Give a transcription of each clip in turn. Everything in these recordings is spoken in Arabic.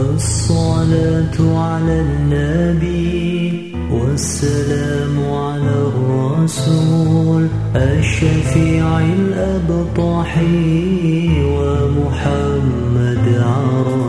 الصلاة على النبي والسلام على الرسول الشفيع الأبطحي ومحمد عرب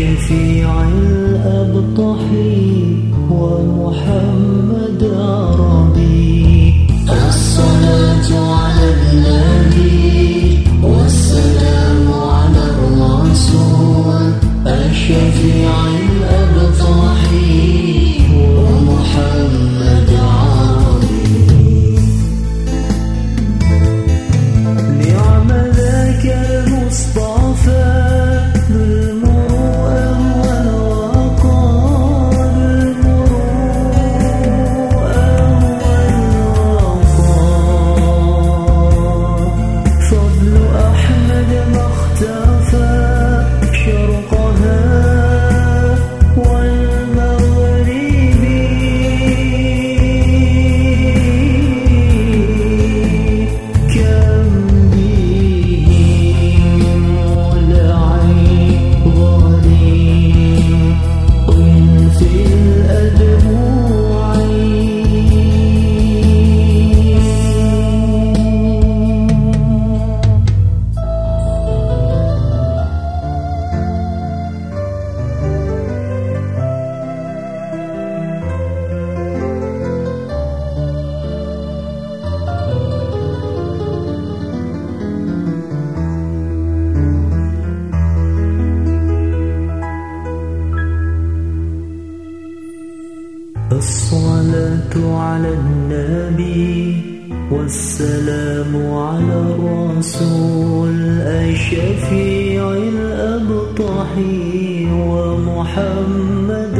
شفيع الأبطح ومحمد؟ الصلاة على النبي والسلام على الرسول الشفيع الأبطح ومحمد